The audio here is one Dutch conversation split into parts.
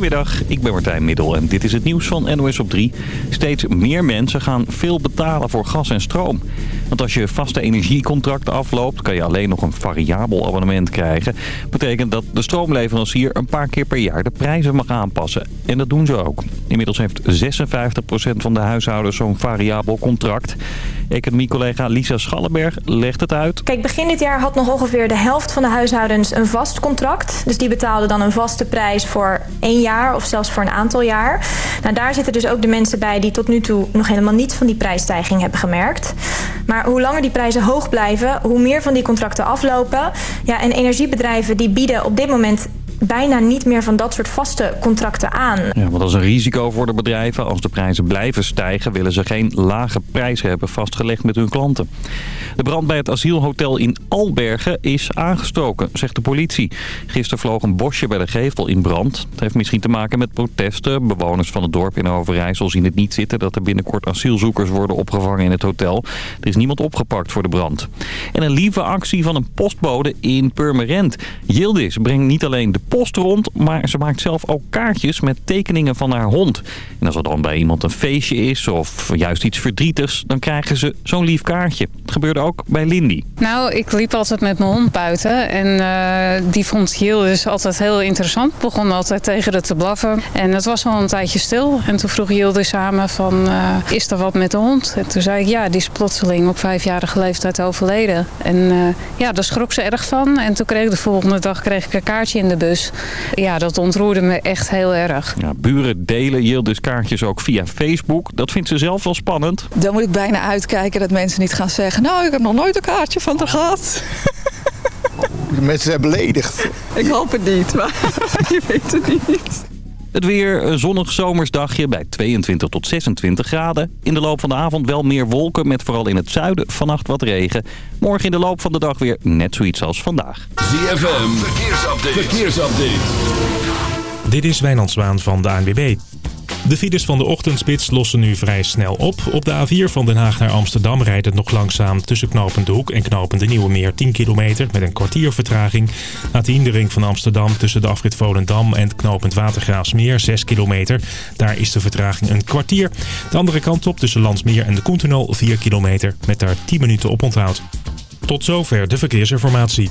Goedemiddag, ik ben Martijn Middel en dit is het nieuws van NOS op 3. Steeds meer mensen gaan veel betalen voor gas en stroom. Want als je vaste energiecontract afloopt, kan je alleen nog een variabel abonnement krijgen. Betekent dat de stroomleverancier een paar keer per jaar de prijzen mag aanpassen. En dat doen ze ook. Inmiddels heeft 56% van de huishoudens zo'n variabel contract. Economie-collega Lisa Schallenberg legt het uit. Kijk, begin dit jaar had nog ongeveer de helft van de huishoudens een vast contract. Dus die betaalden dan een vaste prijs voor één jaar of zelfs voor een aantal jaar. Nou, daar zitten dus ook de mensen bij die tot nu toe nog helemaal niets van die prijsstijging hebben gemerkt. Maar hoe langer die prijzen hoog blijven, hoe meer van die contracten aflopen. Ja, en energiebedrijven die bieden op dit moment bijna niet meer van dat soort vaste contracten aan. Ja, want dat is een risico voor de bedrijven. Als de prijzen blijven stijgen willen ze geen lage prijs hebben vastgelegd met hun klanten. De brand bij het asielhotel in Albergen is aangestoken, zegt de politie. Gisteren vloog een bosje bij de gevel in brand. Het heeft misschien te maken met protesten. Bewoners van het dorp in Overijssel zien het niet zitten... dat er binnenkort asielzoekers worden opgevangen in het hotel. Er is niemand opgepakt voor de brand. En een lieve actie van een postbode in Purmerend. Yildiz brengt niet alleen de post rond, maar ze maakt zelf ook kaartjes met tekeningen van haar hond. En als er dan bij iemand een feestje is of juist iets verdrietigs, dan krijgen ze zo'n lief kaartje. Het gebeurde ook bij Lindy. Nou, ik liep altijd met mijn hond buiten en uh, die vond Giel dus altijd heel interessant. Begon altijd tegen het te blaffen en het was al een tijdje stil. En toen vroeg Gilde samen van, uh, is er wat met de hond? En toen zei ik, ja, die is plotseling op vijfjarige leeftijd overleden. En uh, ja, daar schrok ze erg van. En toen kreeg ik de volgende dag kreeg ik een kaartje in de bus. Ja, dat ontroerde me echt heel erg. Ja, buren delen Yildiz kaartjes ook via Facebook. Dat vindt ze zelf wel spannend. Dan moet ik bijna uitkijken dat mensen niet gaan zeggen... nou, ik heb nog nooit een kaartje van haar gehad. De mensen zijn beledigd. Ik hoop het niet, maar je weet het niet. Het weer, een zonnig zomersdagje bij 22 tot 26 graden. In de loop van de avond wel meer wolken met vooral in het zuiden vannacht wat regen. Morgen in de loop van de dag weer net zoiets als vandaag. ZFM, verkeersupdate. verkeersupdate. Dit is Wijnand Zwaan van de ANWB. De files van de ochtendspits lossen nu vrij snel op. Op de A4 van Den Haag naar Amsterdam rijdt het nog langzaam tussen Knopend de Hoek en Knopend de Nieuwe Meer 10 kilometer met een kwartier vertraging. Na de hindering van Amsterdam tussen de afrit Volendam en Knopend Watergraafsmeer 6 kilometer. Daar is de vertraging een kwartier. De andere kant op tussen Landsmeer en de Koentunnel 4 kilometer met daar 10 minuten op onthoud. Tot zover de verkeersinformatie.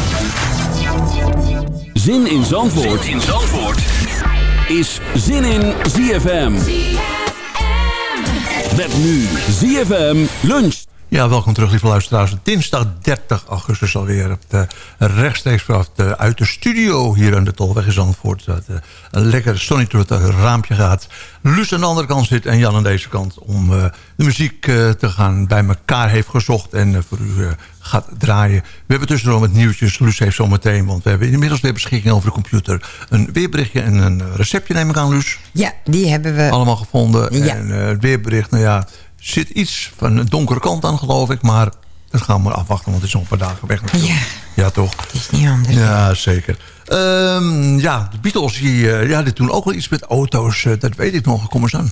Zin in Zandvoort, zin in Zandvoort. is Zin in ZFM. Met nu ZFM lunch. Ja, welkom terug lieve luisteraars. Dinsdag 30 augustus alweer. De, rechtstreeks de, uit de studio hier aan de Tolweg in Zandvoort. Dat, uh, een lekker zonnetje door het raampje gaat. Luus aan de andere kant zit en Jan aan deze kant... om uh, de muziek uh, te gaan bij elkaar heeft gezocht... en voor u gaat draaien. We hebben tussendoor met nieuwtjes. Luus heeft zometeen, want we hebben inmiddels weer beschikking over de computer... een weerberichtje en een receptje neem ik aan, Luus. Ja, die hebben we... Allemaal gevonden. Ja. En het weerbericht, nou ja zit iets van een donkere kant aan, geloof ik. Maar dat gaan we maar afwachten, want het is nog een paar dagen weg natuurlijk. Ja, ja toch? Het is niet anders. Ja, zeker. Um, ja, de Beatles die, uh, ja, die doen ook wel iets met auto's. Uh, dat weet ik nog. Kom eens aan.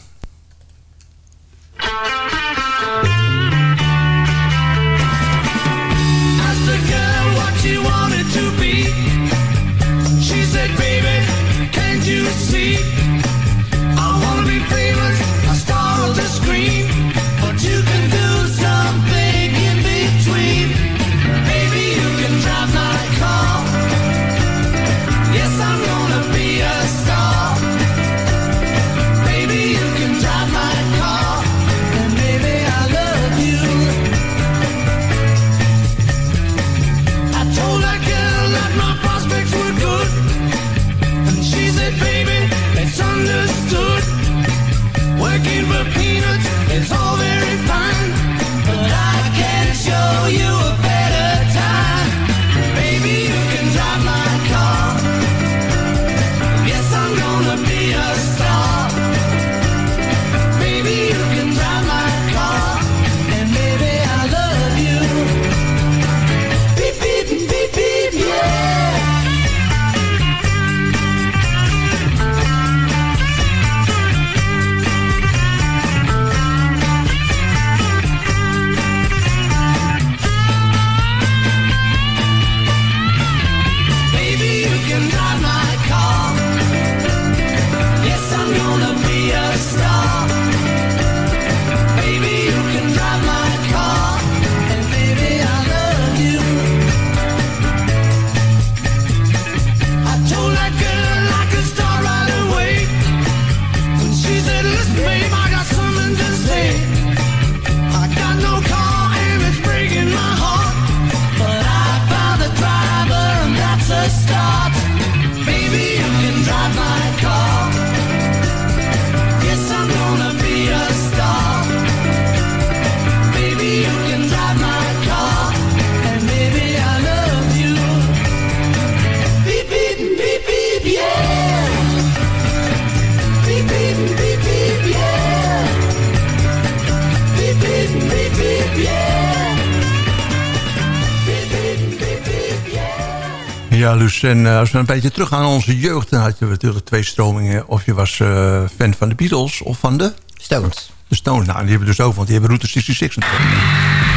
Luus, en eh, als we een beetje teruggaan naar onze jeugd... dan had je natuurlijk twee stromingen. Of je was eh, fan van de Beatles of van de... Stones. De Stones, nou, die hebben we dus ook, want die hebben Route 66 natuurlijk.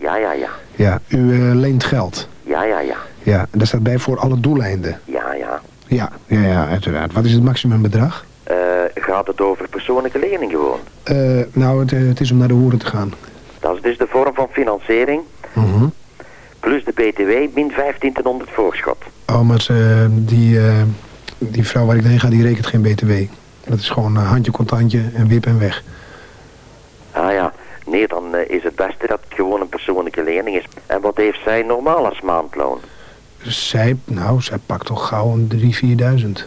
Ja, ja, ja. Ja, u eh, leent geld. Ja, ja, ja. Ja, en daar staat bij voor alle doeleinden. Ja, ja. Ja, ja, ja, uiteraard. Wat is het maximumbedrag? Eh, gaat het over persoonlijke lening gewoon? Eh, nou, het, het is om naar de hoeren te gaan. Dat is dus de vorm van financiering, Mhm. plus de BTW, min 1500 voorschot. Oh, maar ze, die, die vrouw waar ik heen ga, die rekent geen btw. Dat is gewoon handje contantje en wip en weg. Ah ja, nee, dan is het beste dat het persoonlijke lening is. En wat heeft zij normaal als maandloon? Zij, nou, zij pakt toch gauw een 3.000, 4.000.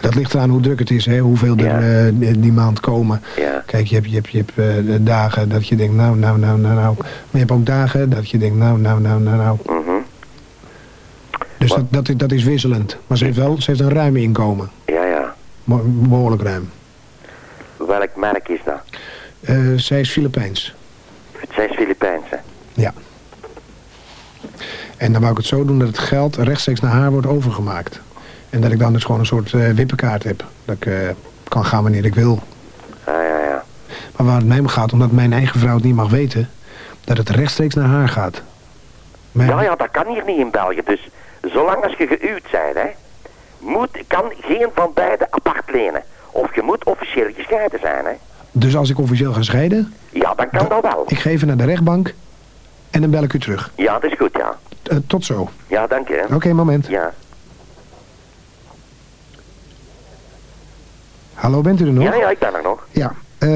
Dat ligt eraan hoe druk het is, hè, hoeveel er eh, die maand komen. Ja. Kijk, je hebt, je hebt, je hebt eh, dagen dat je denkt, nou, nou, nou, nou, nou. Maar je hebt ook dagen dat je denkt, nou, nou, nou, nou, nou. Mhm. Dus dat, dat, is- dat is wisselend. Maar ze heeft wel ze heeft een ruim inkomen. Ja, ja. Behoorlijk ruim. Welk merk is dat? Eh, zij is Filipijns. Zij is Filipijnse. Ja. En dan wou ik het zo doen dat het geld rechtstreeks naar haar wordt overgemaakt. En dat ik dan dus gewoon een soort eh, wippenkaart heb. Dat ik eh, kan gaan wanneer ik wil. Ah, ja, ja. Maar waar het mij om gaat, omdat mijn eigen vrouw het niet mag weten... dat het rechtstreeks naar haar gaat. Mijn- Ja, ja, dat kan hier niet in België. Dus zolang als je gehuwd bent, hè, moet, kan geen van beiden apart lenen. Of je moet officieel gescheiden zijn, hè. Dus als ik officieel ga scheiden, Ja, dan kan dat wel. ik ga even naar de rechtbank... en dan bel ik u terug. Ja, dat is goed, ja. Eh, tot zo. Ja, dank je. Oké, moment. Ja. Hallo, bent u er nog? Ja, ja, ik ben er nog. Ja, eh,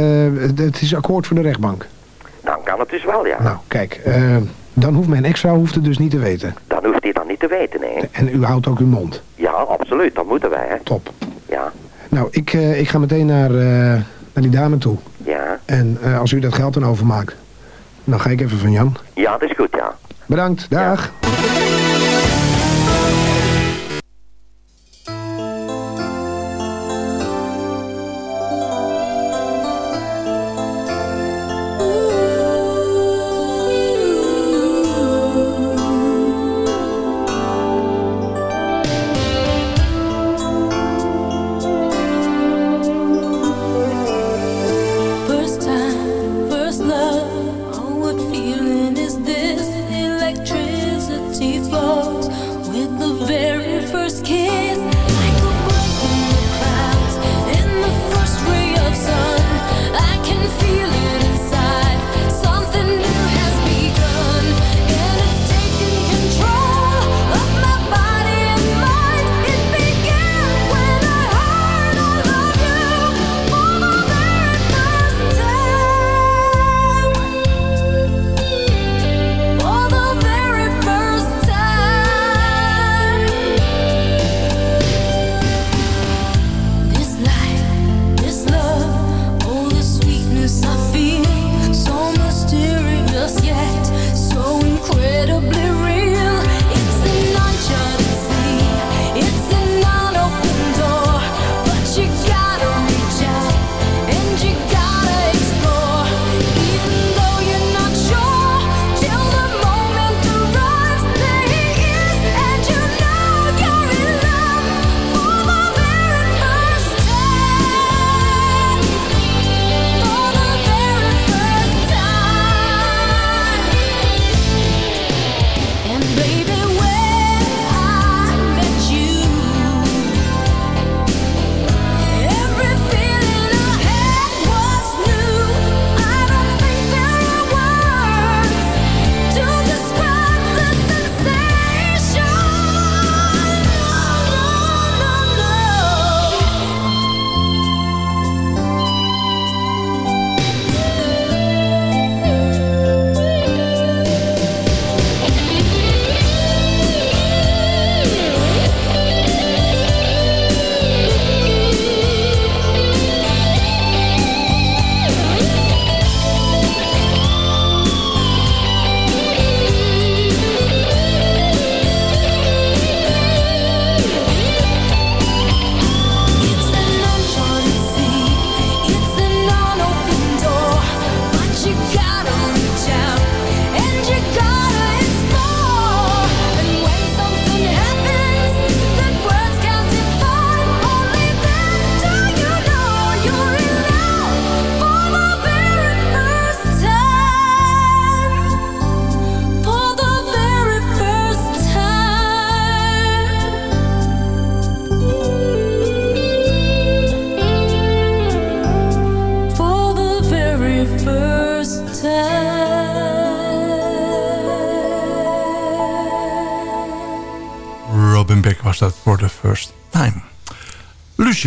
het- het is akkoord voor de rechtbank. Dan kan het dus wel, ja. Nou, kijk, eh, dan hoeft mijn ex-vrouw hoeft het dus niet te weten. Dan hoeft hij dan niet te weten, nee. En u houdt ook uw mond. Ja, absoluut. Dat moeten wij, hè. Top. Ja. Nou, ik, ik ga meteen naar, naar die dame toe. Ja. En eh, als u dat geld dan overmaakt, dan ga ik even van Jan. Ja, dat is goed, ja. Bedankt, dag.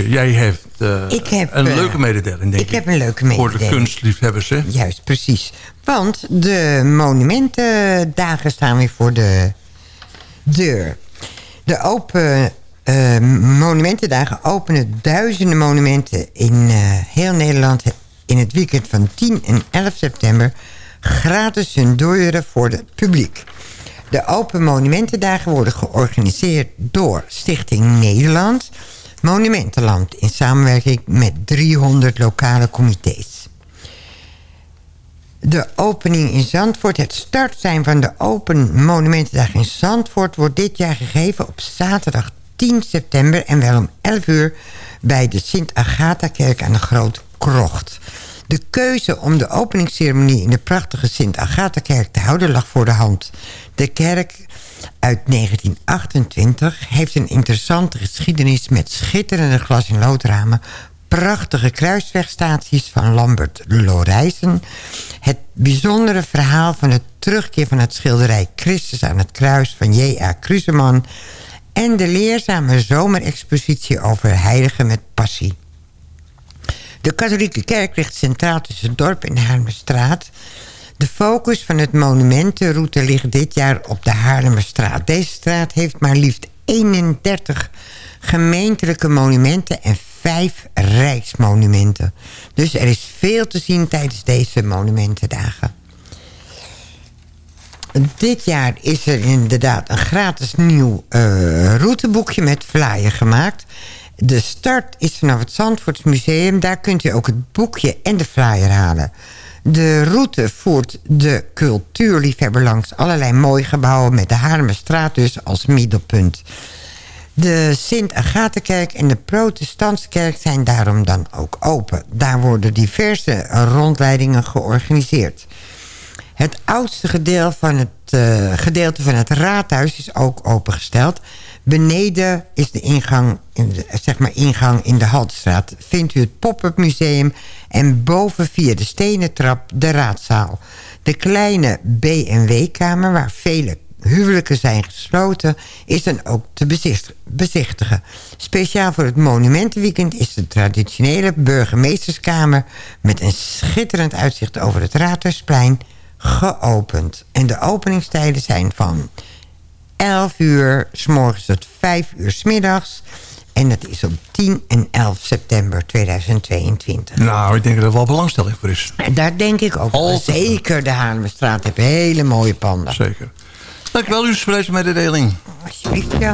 Jij hebt eh, Ik heb, een eh, leuke mededeling, denk ik. ik heb een leuke Voor de mededeling. kunstliefhebbers, hè? Juist, precies. Want de monumentendagen staan weer voor de deur. De open eh, monumentendagen openen duizenden monumenten in heel Nederland... in het weekend van 10 en 11 september gratis hun deuren voor het publiek. De Open Monumentendagen worden georganiseerd door Stichting Nederland... Monumentenland in samenwerking met 300 lokale comité's. De opening in Zandvoort, het start zijn van de Open Monumentendag in Zandvoort... wordt dit jaar gegeven op zaterdag 10 september... en wel om 11 uur bij de Sint-Agatha-kerk aan de Grote Krocht. De keuze om de openingsceremonie in de prachtige Sint-Agatha-kerk te houden lag voor de hand. De kerk uit 1928 heeft een interessante geschiedenis... met schitterende glas- en loodramen... prachtige kruiswegstaties van Lambert Lorijzen... het bijzondere verhaal van het terugkeer van het schilderij... Christus aan het kruis van J.A. Kruseman... en de leerzame zomerexpositie over heiligen met passie. De katholieke kerk ligt centraal tussen het dorp en de Haarlemmerstraat. De focus van het monumentenroute ligt dit jaar op de Haarlemmerstraat. Deze straat heeft maar liefst 31 gemeentelijke monumenten en 5 rijksmonumenten. Dus er is veel te zien tijdens deze monumentendagen. Dit jaar is er inderdaad een gratis nieuw eh, routeboekje met flyer gemaakt. De start is vanaf het Zandvoorts Museum. Daar kunt u ook het boekje en de flyer halen. De route voert de cultuurliefhebber langs allerlei mooie gebouwen... met de Haarlemmerstraat dus als middelpunt. De Sint-Agatenkerk en de Protestantse kerk zijn daarom dan ook open. Daar worden diverse rondleidingen georganiseerd. Het oudste gedeelte van het, eh, gedeelte van het raadhuis is ook opengesteld. Beneden is de ingang in de, zeg maar ingang in de Haltestraat. Vindt u het pop-up museum en boven via de stenen trap de raadzaal. De kleine B&W-kamer waar vele huwelijken zijn gesloten... is dan ook te bezicht- bezichtigen. Speciaal voor het Monumentenweekend is de traditionele burgemeesterskamer... met een schitterend uitzicht over het Raadhuisplein geopend. En de openingstijden zijn van 11 uur s morgens tot 5 uur s middags. En dat is op 10 en 11 september 2022. Nou, ik denk dat er wel belangstelling voor is. Daar denk ik ook. wel. Zeker de Haarlemmerstraat heeft hele mooie panden. Zeker. Dankjewel, u voor deze mededeling. Alsjeblieft, ja.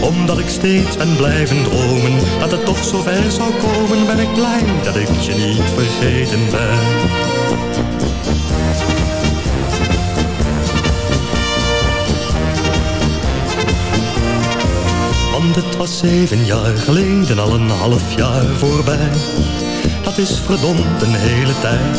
omdat ik steeds ben blijven dromen Dat het toch zo ver zou komen Ben ik blij dat ik je niet vergeten ben. Want het was zeven jaar geleden Al een half jaar voorbij. Dat is verdomd een hele tijd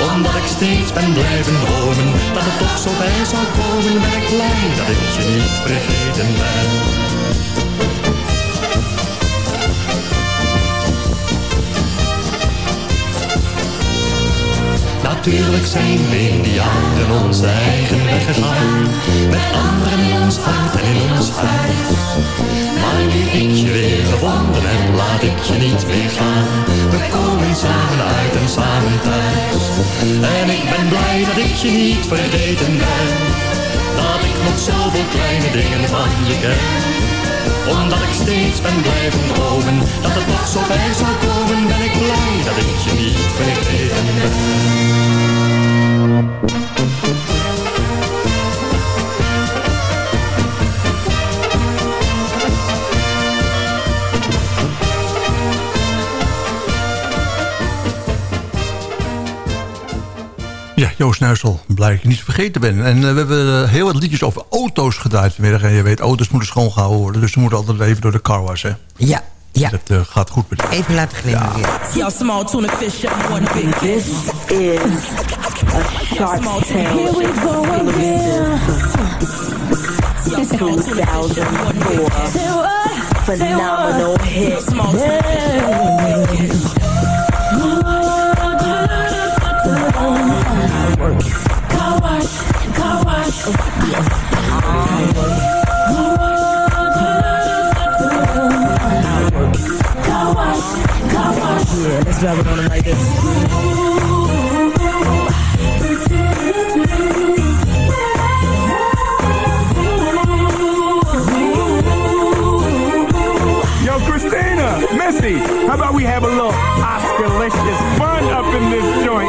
omdat ik steeds ben blijven dromen. Dat het toch zo bij zou komen Ben ik blij dat ik je niet vergeten ben. Natuurlijk zijn we in die Indianen ons eigen weg Met anderen in ons hart en in ons huis maar nu ik je weer gevonden en laat ik je niet meer gaan. We komen samen uit en samen thuis. En ik ben blij dat ik je niet vergeten ben. Dat ik nog zoveel kleine dingen van je ken. Omdat ik steeds ben blijven dromen, dat het nog zo ver zou komen, ben ik blij dat ik je niet vergeten ben. Joost Nuisel, blij dat niet vergeten ben. En eh, we hebben eh, heel wat liedjes over auto's gedraaid vanmiddag. En je weet, auto's moeten schoongehouden worden. Dus ze moeten altijd even door de car was, hè? Ja, ja. Dat eh, gaat goed met Even laten glimmen weer. Small tuna fish one. This is a work it. Car wash, car wash. Yeah. Car wash, car wash. Yeah, let's drive it on them like this. Christina, Missy, how about we have a little Oscar-licious fun up in this joint?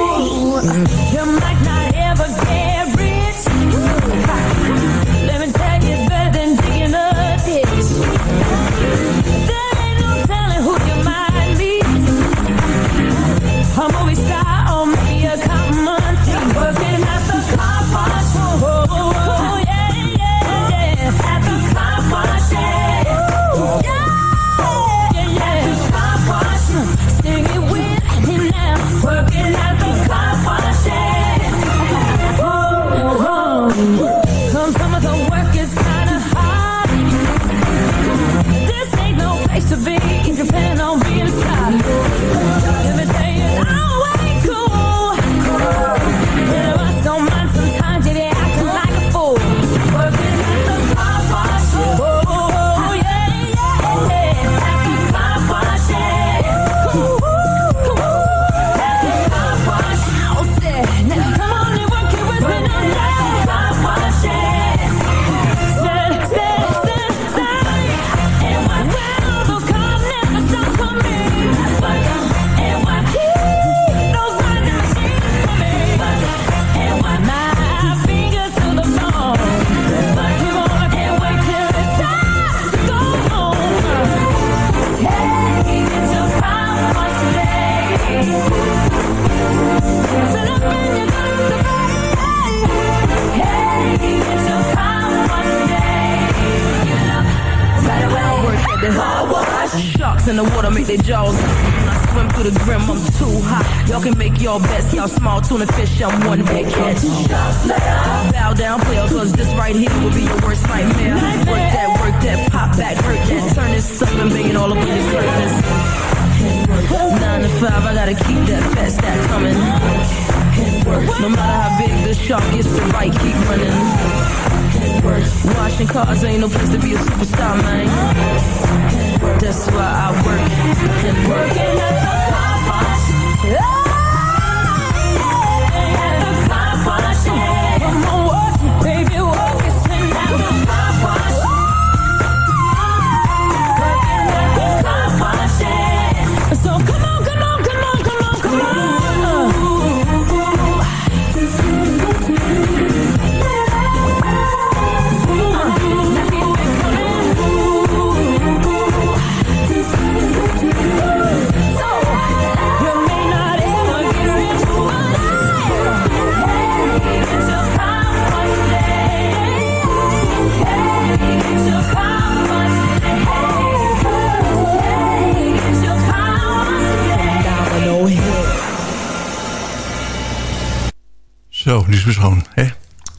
Zo, die is mijn schoon. Hè?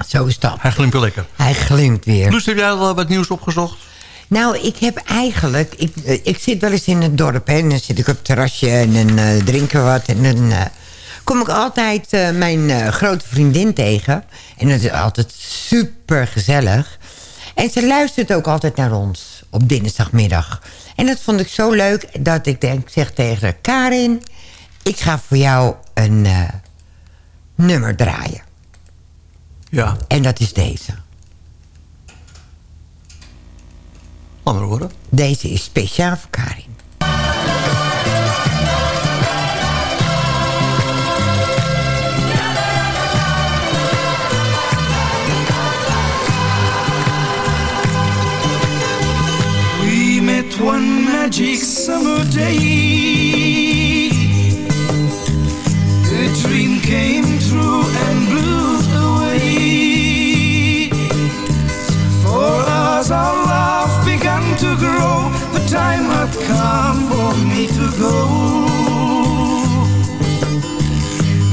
Zo is dat. Hij glimt weer lekker. Hij glimt weer. Loes, heb jij al wat nieuws opgezocht? Nou, ik heb eigenlijk... Ik, eh, ik zit wel eens in het dorp hè, en dan zit ik op het terrasje en dan uh, drinken wat. En dan eh, kom ik altijd mijn grote vriendin tegen. En dat is altijd super gezellig. En ze luistert ook altijd naar ons op dinsdagmiddag. En dat vond ik zo leuk dat ik denk, zeg tegen haar... Karin, ik ga voor jou een nummer draaien. Ja. En dat is deze. Maar horen. Deze is speciaal voor Karin. We met one magic summer day. A dream came our love began to grow. The time had come for me to go.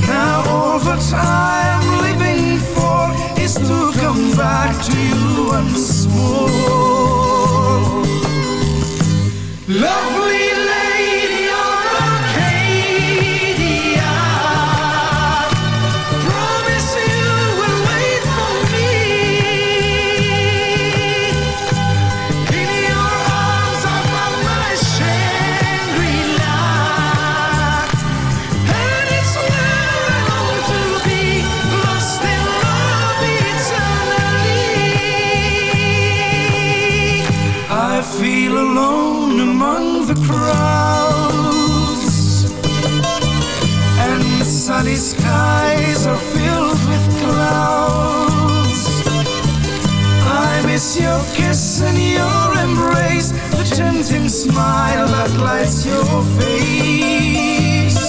Now all that I'm living for is to come back to you once more. Lovely alone among the crowds, and sunny skies are filled with clouds. I miss your kiss and your embrace, the tempting smile that lights your face.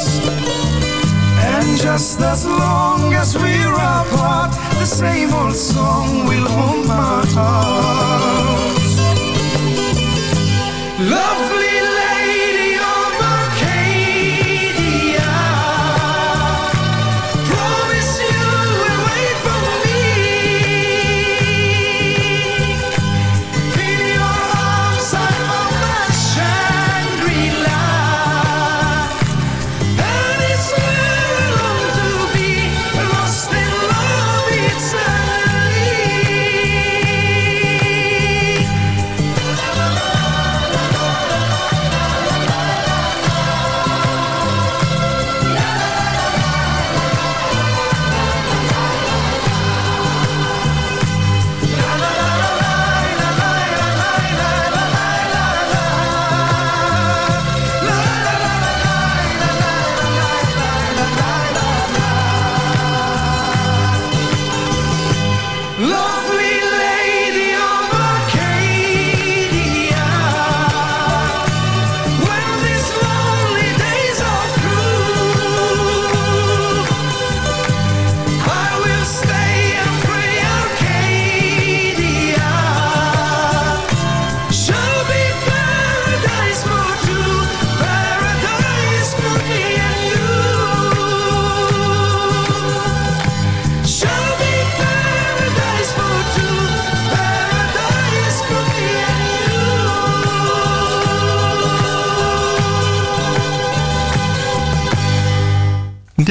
And just as long as we're apart, the same old song will haunt my heart. Love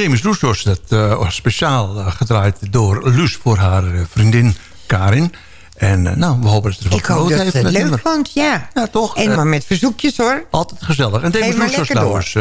Demis Roussos, dat speciaal eh, gedraaid door Luus voor haar eh, vriendin Karin. En eh, nou, we hopen dat ze ervan Ik hoop dat het leuk nummer. vond, ja. Ja, toch? En maar met verzoekjes, hoor. Altijd gezellig. En Demis Roussos lekker trouwens,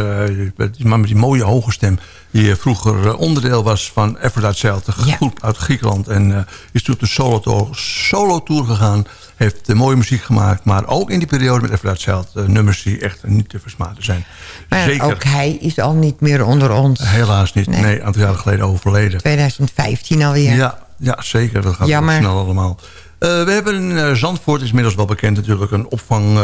die man met die mooie hoge stem... die vroeger onderdeel was van Aphrodite Sail, de groep uit Griekenland. En is toen op de solo-tour solo -tour gegaan. Heeft mooie muziek gemaakt. Maar ook in die periode met Aphrodite Sail... eh, nummers die echt niet te versmaden zijn. Maar Zeker. ook hij is al niet meer onder ons. Helaas niet. Nee, Nee. een aantal jaren geleden overleden. 2015 alweer. Ja, ja zeker. Dat gaat Jammer. snel allemaal. Eh, we hebben in eh, Zandvoort, is inmiddels wel bekend natuurlijk... een opvang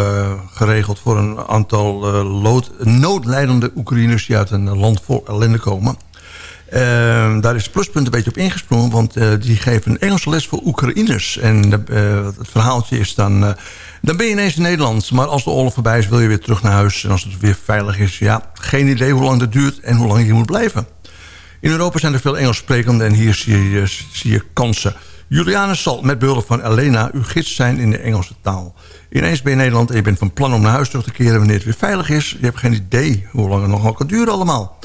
geregeld voor een aantal lood, noodlijdende Oekraïners... die uit een land vol ellende komen. Eh, daar is Pluspunt een beetje op ingesprongen... want eh, die geven een Engelse les voor Oekraïners. En eh, het verhaaltje is dan... eh, dan ben je ineens in Nederland, maar als de oorlog voorbij is... wil je weer terug naar huis en als het weer veilig is... ja, geen idee hoe lang dat duurt en hoe lang je moet blijven. In Europa zijn er veel Engels sprekenden en hier zie je, zie je kansen. Juliane zal met behulp van Elena uw gids zijn in de Engelse taal. Ineens ben je in Nederland en je bent van plan om naar huis terug te keren... wanneer het weer veilig is. Je hebt geen idee hoe lang het nog kan duren allemaal.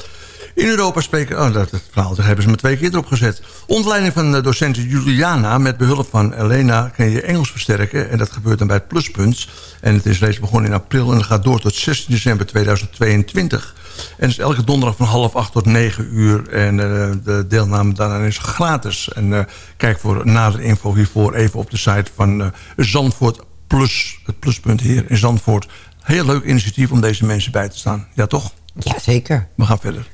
In Europa spreken... Oh, dat, het verhaal dat hebben ze me twee keer erop gezet. Onder leiding van eh, docent Juliana... met behulp van Elena kun je Engels versterken. En dat gebeurt dan bij het pluspunt. En het is reeds begonnen in april... en het gaat door tot 16 december 2022. En het is elke donderdag van half acht tot negen uur. En eh, de deelname daaraan is gratis. En eh, kijk voor nader info hiervoor even op de site van Zandvoort Plus. Het pluspunt hier in Zandvoort. Heel leuk initiatief om deze mensen bij te staan. Ja, toch? Ja, zeker. We gaan verder.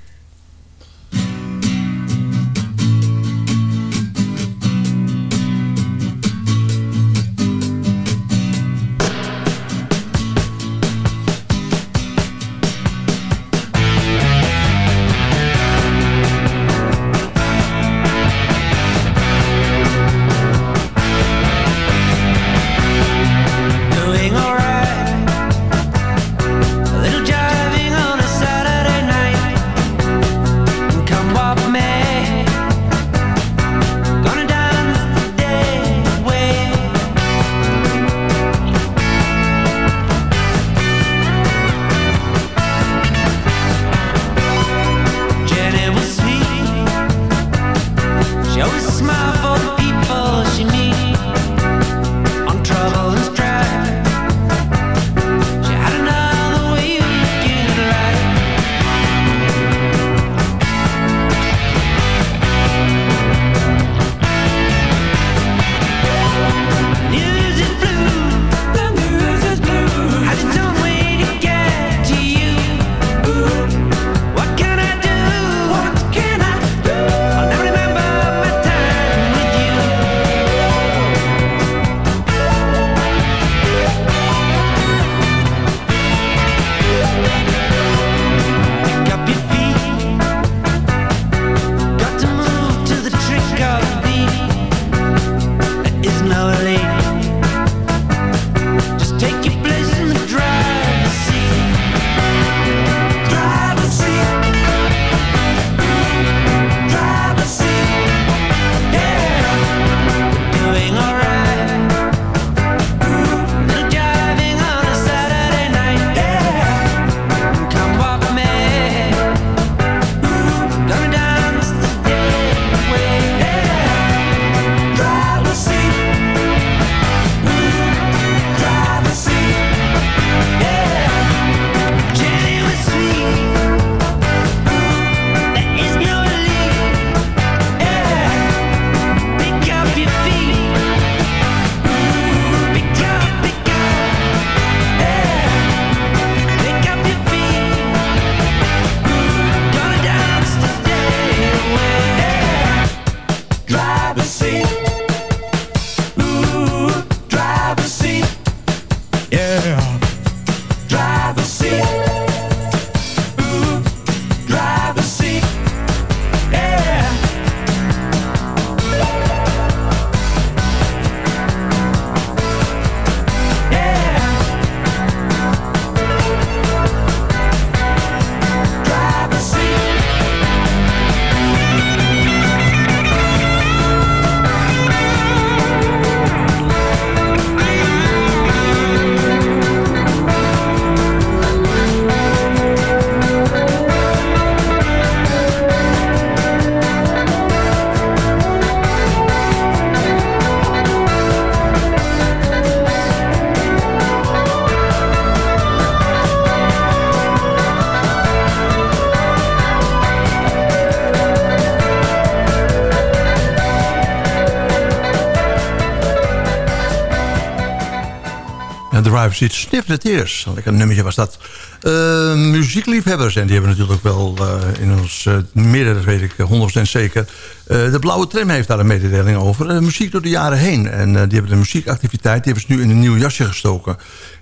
Sniff the Tears. Een lekker nummertje was dat. Eh, muziekliefhebbers, en die hebben natuurlijk wel eh, in ons uh, midden, dat weet ik 100% zeker. Eh, de Blauwe Tram heeft daar een mededeling over. Eh, muziek door de jaren heen. En eh, die hebben de muziekactiviteit, die hebben ze nu in een nieuw jasje gestoken.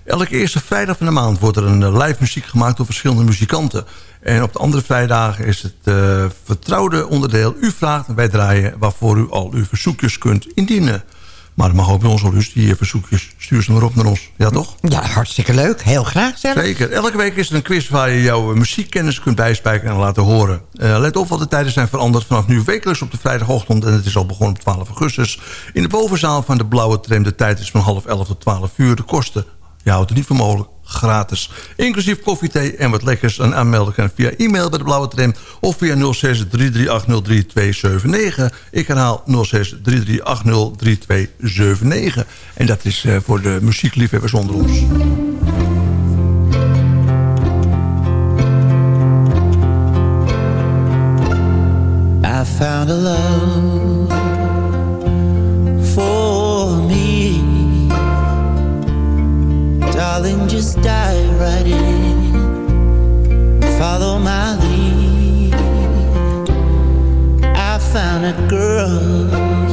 Elke eerste vrijdag van de maand wordt er een eh, live muziek gemaakt door verschillende muzikanten. En op de andere vrijdagen is het eh, vertrouwde onderdeel. U vraagt en wij draaien waarvoor u al uw verzoekjes kunt indienen. Maar dat mag ook bij ons wel dus, die verzoekjes. Stuur ze maar op naar ons. Ja, toch? Ja, hartstikke leuk. Heel graag zelf. Zeker. Elke week is er een quiz waar je jouw eh, muziekkennis kunt bijspijken en laten horen. Eh, let op, want de tijden zijn veranderd vanaf nu wekelijks op de vrijdagochtend. En het is al begonnen op 12 augustus. In de bovenzaal van de Blauwe Tram. De tijd is van half 11 tot 12 uur. De kosten, je houdt het niet voor mogelijk, gratis. Inclusief koffie, thee en wat lekkers. En aanmelden kan via e-mail bij de Blauwe Tram... of via 06-3380-3279. Ik herhaal 06-3380-3279. En dat is eh, voor de muziekliefhebbers onder ons. I found a love Darling, just dive right in. Follow my lead. I found a girl,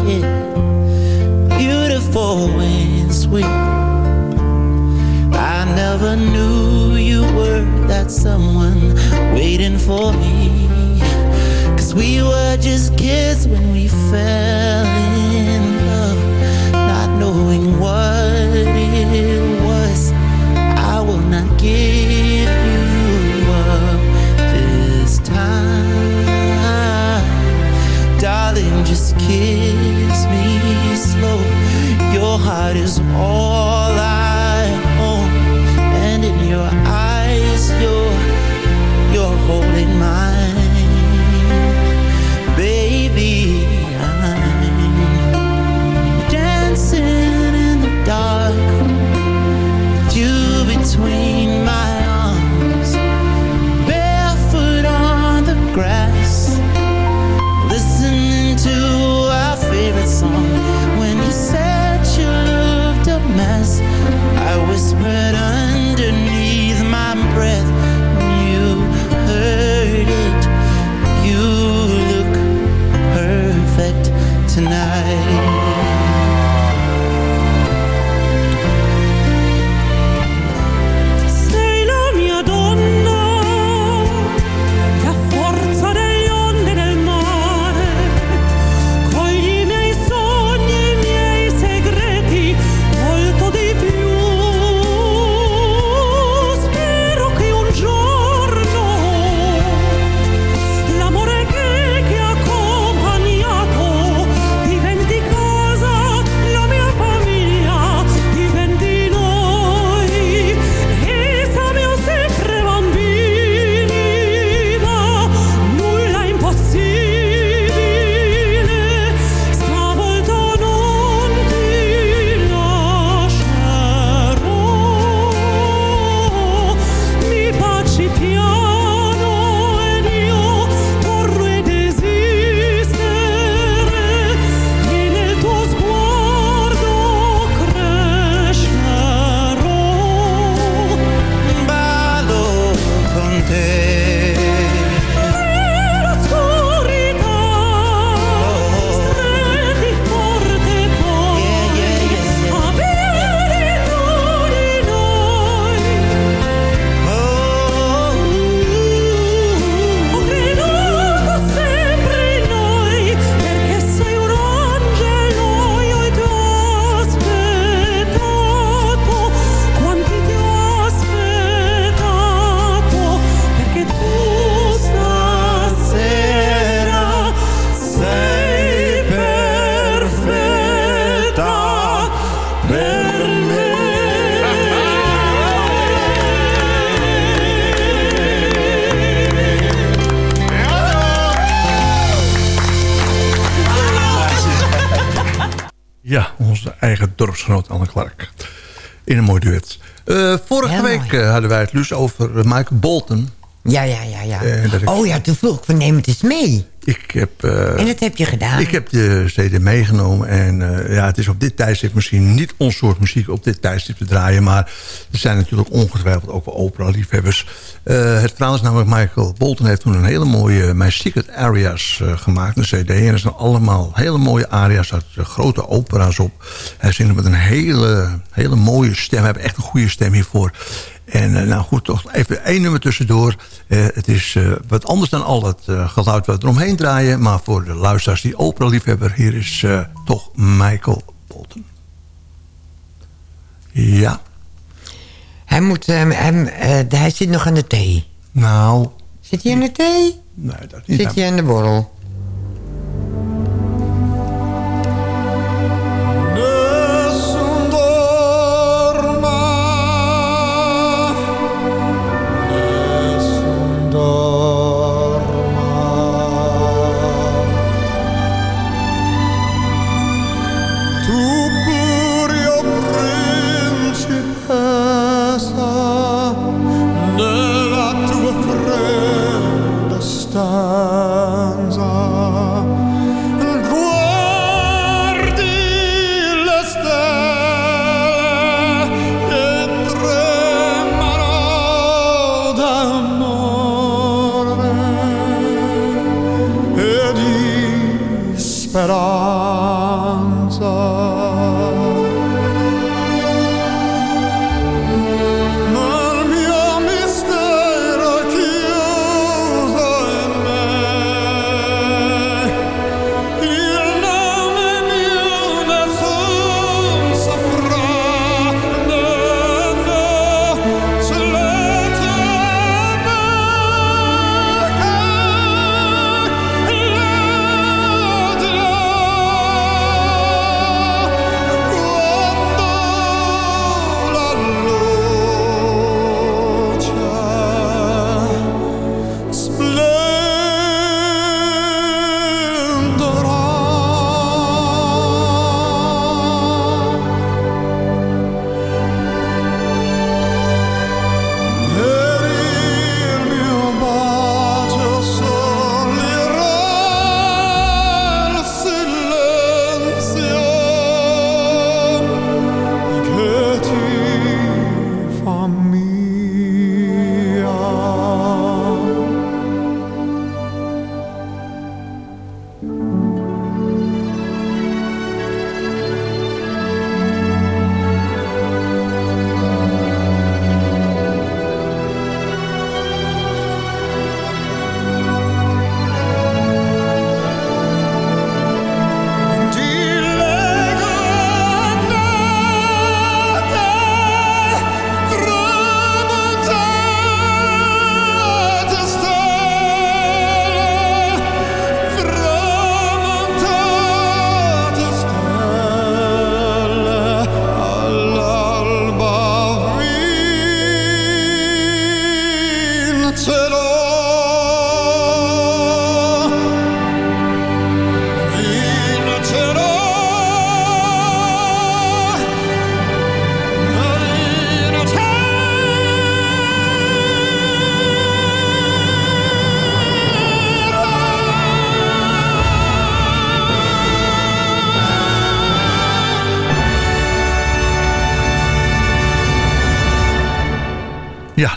yeah, beautiful and sweet. I never knew you were that someone waiting for me. Cause we were just kids when we fell in love, not knowing what Darling, just kiss me slow. Your heart is all I mooi duet. Eh, vorige Heel week eh, hadden wij het dus over Michael Bolton. Ja, ja, ja. ja. Oh ja, toen vroeg ik, we nemen het eens mee. Ik heb, eh, En dat heb je gedaan. Ik heb de CD meegenomen. En eh, ja, het is op dit tijdstip misschien niet ons soort muziek op dit tijdstip te draaien. Maar er zijn natuurlijk ongetwijfeld ook wel opera-liefhebbers. Eh, het verhaal is namelijk Michael Bolton heeft toen een hele mooie My Secret Areas gemaakt. Een CD. En er zijn allemaal hele mooie aria's uit grote opera's op. Hij zingt met een hele, hele mooie stem. Hij heeft echt een goede stem hiervoor. En nou goed, toch even één nummer tussendoor. Het is wat anders dan al het geluid wat eromheen draaien. Maar voor de luisteraars die opera-liefhebber... hier is eh, toch Michael Bolton. Ja. Hij, moet, ehm, hem, eh, hij zit nog aan de thee. Nou... Zit hij aan de thee? Nee, dat niet. Zit hij aan de borrel?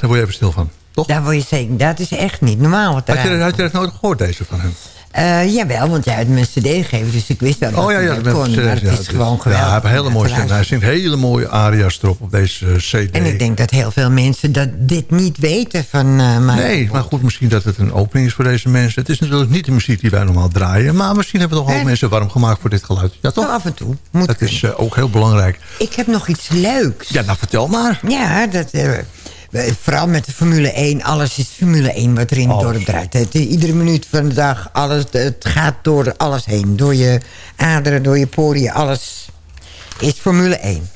Daar word je even stil van. Toch? Daar word je zeker. Dat is echt niet normaal wat Had je, had je dat nooit gehoord, deze van hem? Eh, jawel, want jij had me een cd gegeven, dus ik wist wel dat Oh ja, ja, dat kon. maar het ja, is het gewoon Ja, geweldig. hij heeft een hele mooie stem. Hij zingt hele mooie aria's erop op deze eh, cd. En ik denk dat heel veel mensen dat dit niet weten van uh, Nee, maar goed, misschien dat het een opening is voor deze mensen. Het is natuurlijk niet de muziek die wij normaal draaien. Maar misschien hebben we toch ook mensen warm gemaakt voor dit geluid. Ja, toch? af en toe. Moet dat is ook heel belangrijk. Ik heb nog iets leuks. Ja, nou vertel maar. Ja, dat, vooral met de Formule 1. Alles is Formule 1 wat er in het dorp draait. Het, iedere minuut van de dag, alles, het gaat door alles heen. Door je aderen, door je poriën, alles is Formule 1.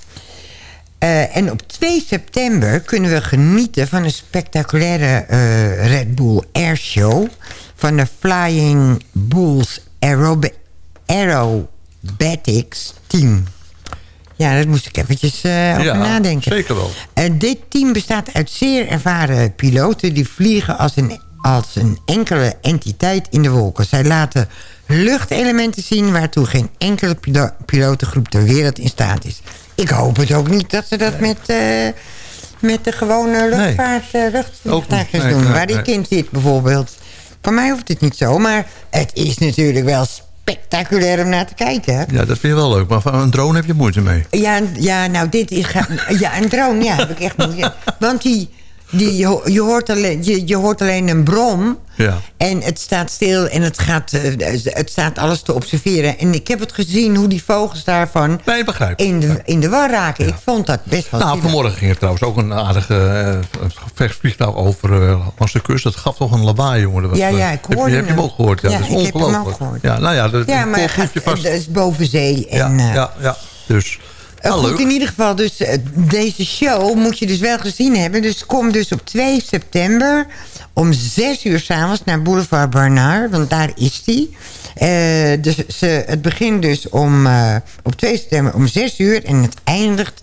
Eh, en op 2 september kunnen we genieten van een spectaculaire eh, Red Bull Airshow... van de Flying Bulls Aerob Aerobatics Team. Ja, dat moest ik eventjes eh, over Ja, nadenken. zeker wel. En dit team bestaat uit zeer ervaren piloten... die vliegen als een, als een enkele entiteit in de wolken. Zij laten luchtelementen zien... waartoe geen enkele pilo- pilotengroep ter wereld in staat is. Ik hoop het ook niet dat ze dat met, eh, met de gewone luchtvaart... eh luchtvliegtuigjes Nee, doen. nee, waar die kind zit bijvoorbeeld. Voor mij hoeft het niet zo, maar het is natuurlijk wel spectaculair om naar te kijken. hè? Ja, dat vind je wel leuk. Maar van een drone heb je moeite mee. Ja, ja, nou, dit is... Ja, een drone, ja, heb ik echt moeite. Want die, die, je, je, hoort alleen, je, je hoort alleen een brom... Ja. En het staat stil en het, gaat, eh, het staat alles te observeren. En ik heb het gezien hoe die vogels daarvan nee, begrijp. In, de, in de war raken. Ik vond dat best wel Nou, zielig. vanmorgen ging er trouwens ook een aardige uh, gevechtsvliegtuig over uh, langs de kust. Dat gaf toch een lawaai, jongen. Dat was, Ja, ja, eh, ik heb, hoorde je, heb je hem ook gehoord? Ja, Ja, dat is ik heb hem ook ongelooflijk. gehoord. Ja, nou ja, dat, Ja, maar dat gaat, je vast. dat is boven zee. Ja, En, eh, ja, ja, dus... Nou, goed, leuk. in ieder geval, dus eh, deze show moet je dus wel gezien hebben. Dus kom dus op 2 september om 6 uur s'avonds naar Boulevard Barnard. Want daar is die. Eh, dus ze, het begint dus om, eh, op 2 september om 6 uur. En het eindigt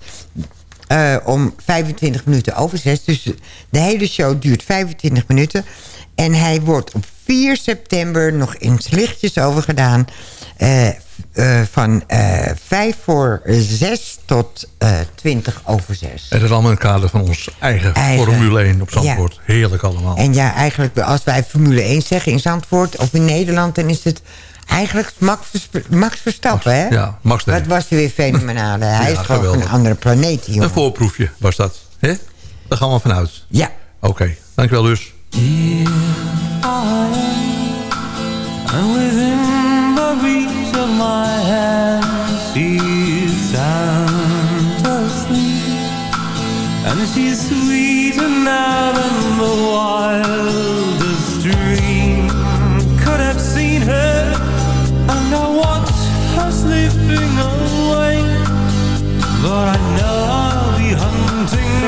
om 25 minuten over 6. Dus de hele show duurt 25 minuten. En hij wordt op 4 september nog in het lichtjes overgedaan. Eh, van eh 5 voor 6 tot eh 20 over 6. En dat is allemaal in het kader van ons eigen, Eigen. Formule 1 op Zandvoort. Ja. Heerlijk allemaal. En ja, eigenlijk als wij Formule 1 zeggen in Zandvoort of in Nederland... dan is het eigenlijk Max, Max Verstappen, hè? ja, Max Wat was hij weer fenomenaal. Hij Ja, is gewoon van geweldig. een andere planeet, die Een jongen. voorproefje was dat. hè? Daar gaan we vanuit. Ja. Oké, dankjewel dus. And she's sweeter now than the wildest dream. Could have seen her And her away. But I know I'll be hunting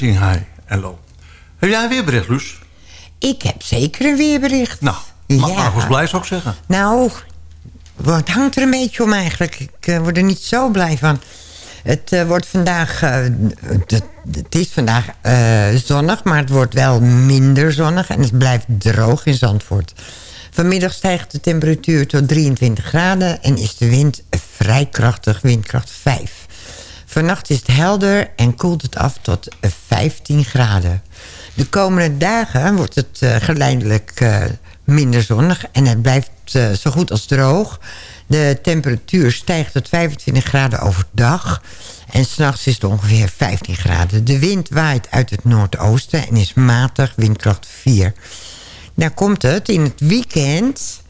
Hunting High. Heb jij een weerbericht, Luus? Ik heb zeker een weerbericht. Nou, ma Marcos blij zou ik zeggen. Nou, het hangt er een beetje om eigenlijk. Ik eh, word er niet zo blij van. Het eh, wordt vandaag... eh, het, het is vandaag zonnig, maar het wordt wel minder zonnig. En het blijft droog in Zandvoort. Vanmiddag stijgt de temperatuur tot 23 graden... en is de wind vrij krachtig, windkracht 5. Vannacht is het helder en koelt het af tot 15 graden. De komende dagen wordt het eh, geleidelijk eh, minder zonnig... en het blijft eh, zo goed als droog. De temperatuur stijgt tot 25 graden overdag... en s'nachts is het ongeveer 15 graden. De wind waait uit het noordoosten en is matig, windkracht 4. Daar komt het, in het weekend...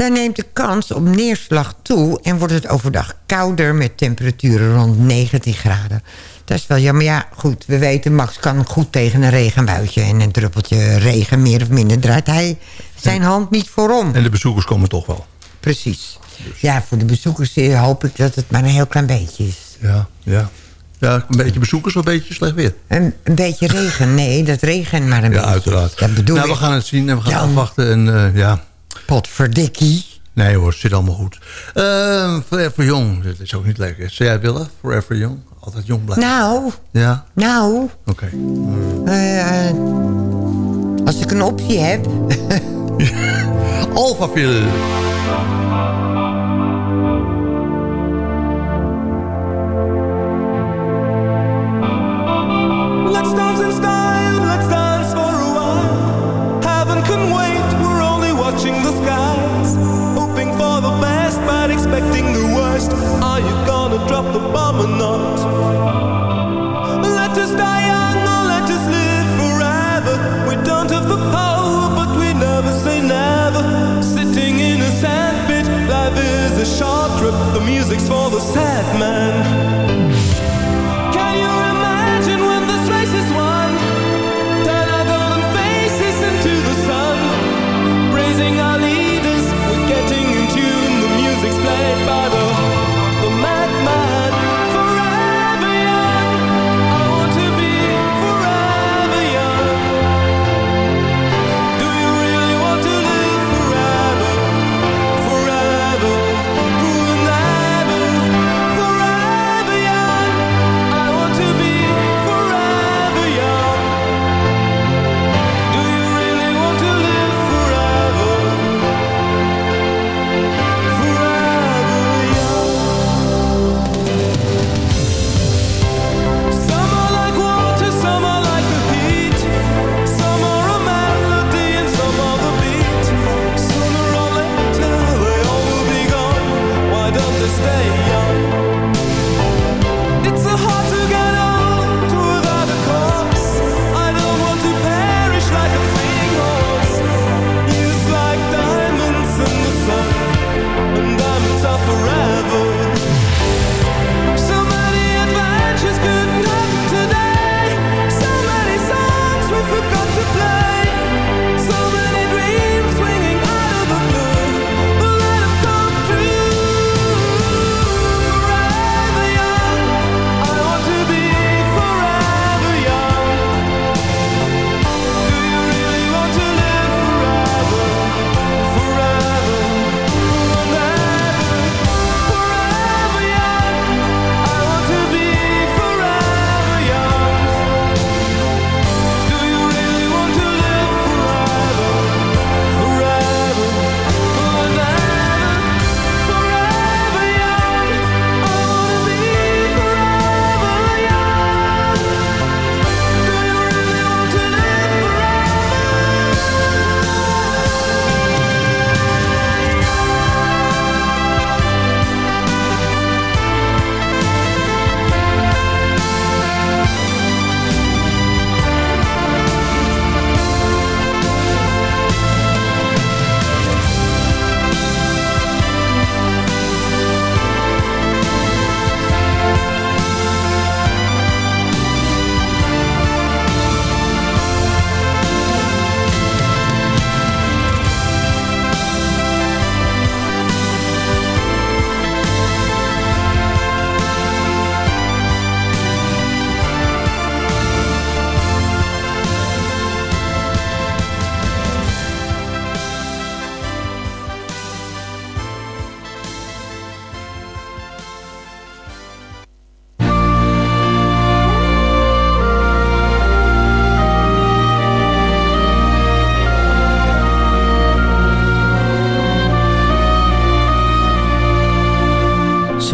Dan neemt de kans op neerslag toe en wordt het overdag kouder met temperaturen rond 19 graden. Dat is wel jammer. Ja, goed, we weten, Max kan goed tegen een regenbuitje en een druppeltje regen, meer of minder, draait hij zijn hand niet voorom. En de bezoekers komen toch wel. Precies. Ja, voor de bezoekers eh, hoop ik dat het maar een heel klein beetje is. Ja, ja. Ja, een beetje bezoekers of een beetje slecht weer? Een, een beetje regen, nee, dat regen maar een Ja, beetje. uiteraard. Dat bedoel nou, ik. we gaan het zien en we gaan Ja. afwachten. En, eh, ja. Potverdikkie. Nee hoor, zit allemaal goed. Eh, Forever Young, dat is ook niet lekker. Zou jij willen? Forever Young? Altijd jong blijven. Nou, Ja? nou, Oké. eh, eh, als ik een optie heb... Alphaville.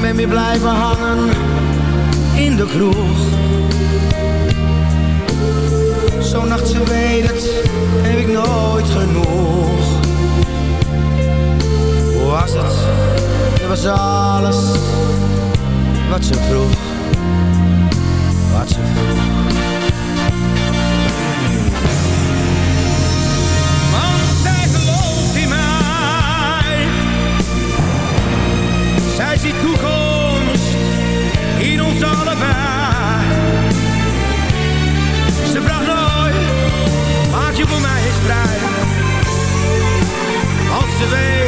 Ben weer blijven hangen in de kroeg. Zo'n nacht, ze weet het, heb ik nooit genoeg. Hoe was het? Het was alles wat ze vroeg. Wat ze vroeg. Je voor mij weet,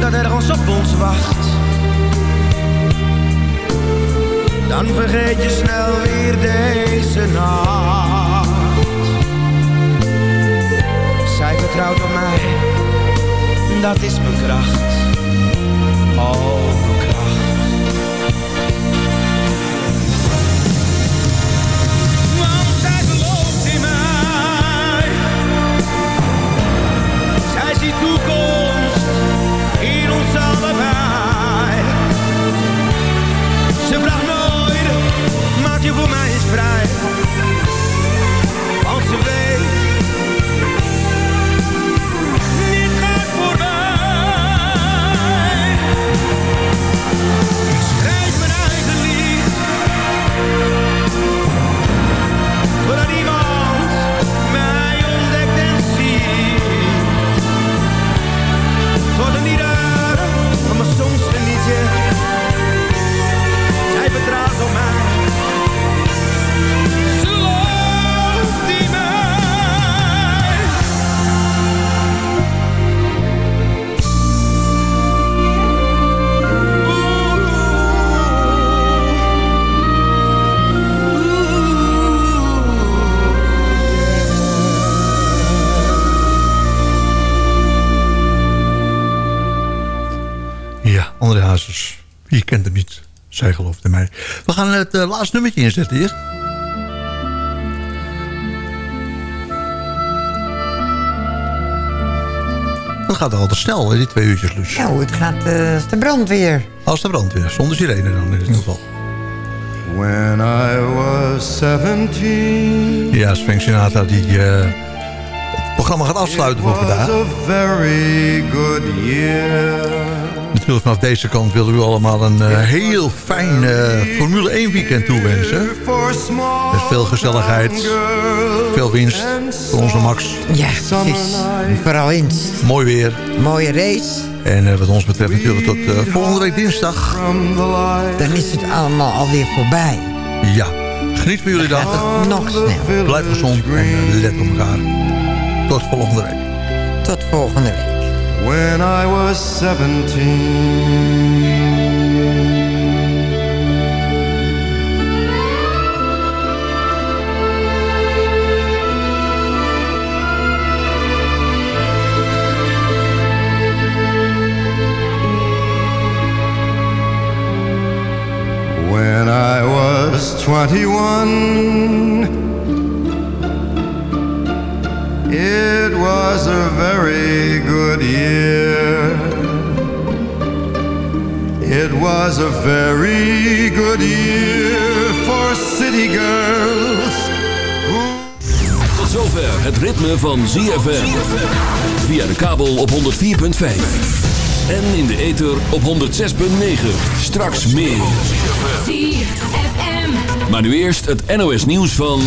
dat ergens op ons wacht. Dan vergeet je snel weer deze nacht. Zij vertrouwt op mij, dat is mijn kracht. Oh, mijn kracht. Want zij gelooft in mij. Zij ziet toekomst Ze vraagt nooit, maak je voor mij eens vrij. Want ze weet, Ja, André Hazes. Wie kent hem niet? Zij gelooft in mij. We gaan het eh, laatste nummertje inzetten hier. Dat gaat al te snel, hè, die twee uurtjes, Luus. Nou, het gaat eh, als de brandweer. Als de brandweer, zonder sirene dan in dit geval. When I was 17 Ja, Frank Sinatra die eh, het programma gaat afsluiten voor vandaag. Natuurlijk vanaf deze kant willen we u allemaal een eh, heel fijn eh, Formule 1 weekend toewensen. Met veel gezelligheid, veel winst voor onze Max. Ja, precies. Vooral winst. Mooi weer. Mooie race. En eh, wat ons betreft natuurlijk tot volgende week dinsdag. Dan is het allemaal alweer voorbij. Ja, geniet van jullie dag. Nog snel. Blijf gezond en let op elkaar. Tot volgende week. Tot volgende week. when I was seventeen. When I was 21, it was a very good year. It was a very good year for city girls. Tot zover het ritme van ZFM. Via de kabel op 104.5. En in de ether op 106.9. Straks meer. ZFM. Maar nu eerst het NOS nieuws van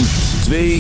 2